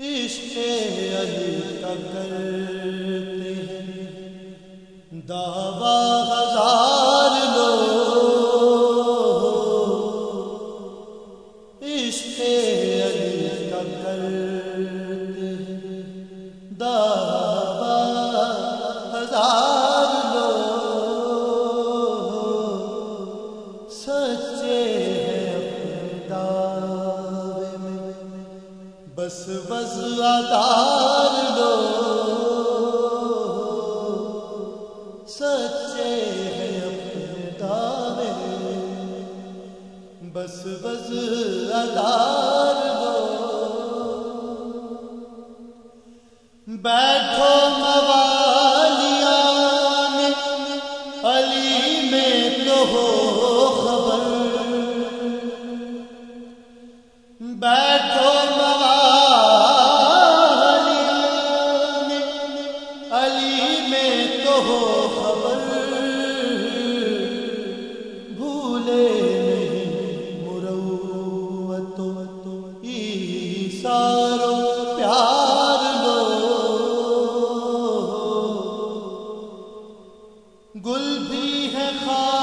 عشق علی کا کرتے ہیں۔ دعویٰ ہزار لو عشق علی کا کرتے بس بس دار لو سچے ہیں اپنے تارے بس بس ادار لو بیٹھو بھی ہے خاص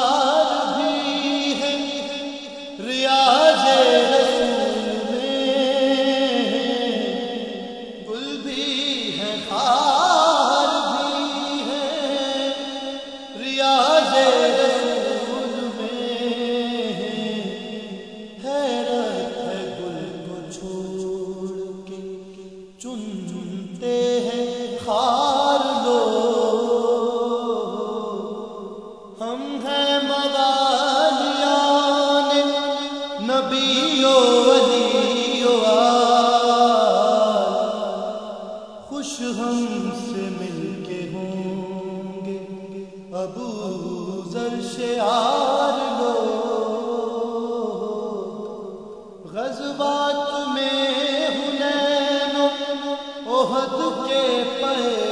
سے مل کے ہوں گے۔ ابو زر شعار میں احد کے پے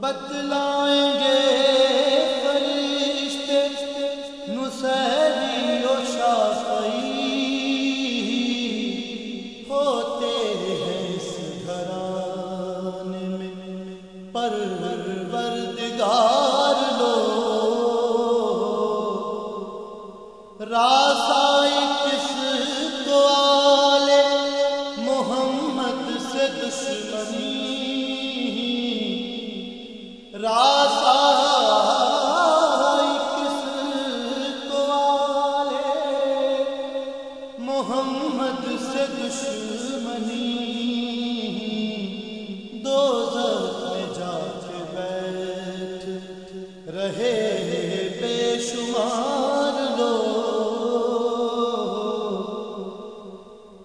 بتلائیں گے فرشتے نسری و شافعی ہوتے ہیں اس گھرانے میں پر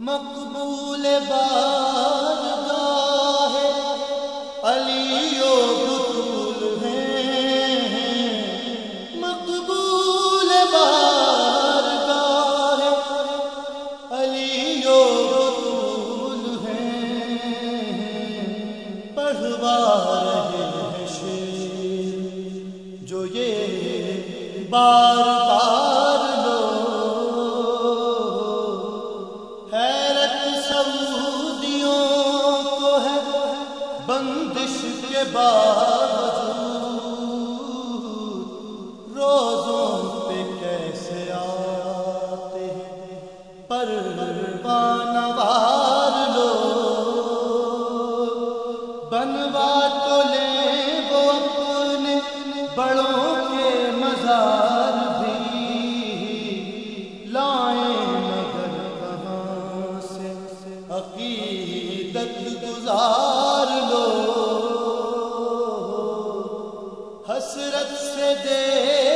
مقبول با با حسرت سے دے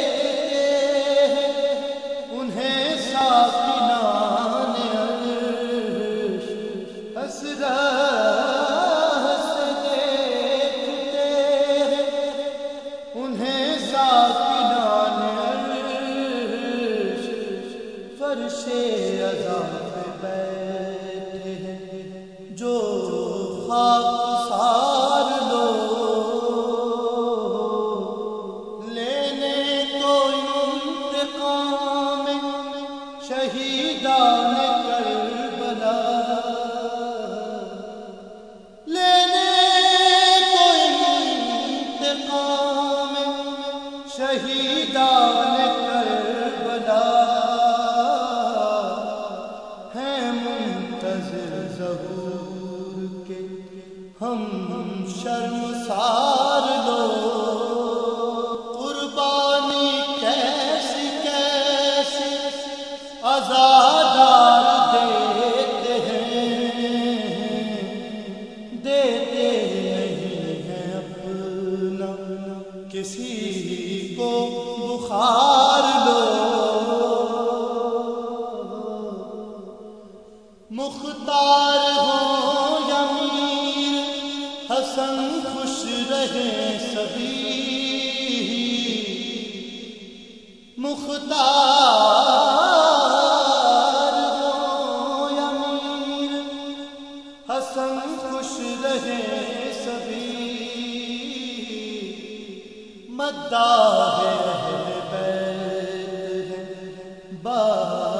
ہم شرم سار لو۔ قربانی کیسی کیسی آزادار دیتے ہیں۔ دیتے نہیں ہیں اپنا۔ کسی کو بخار لو۔ مختار ہو۔ مختار ہو یا میر؟ حسن خوش رہے سبھی۔ مدا ہے بیت ہے بہار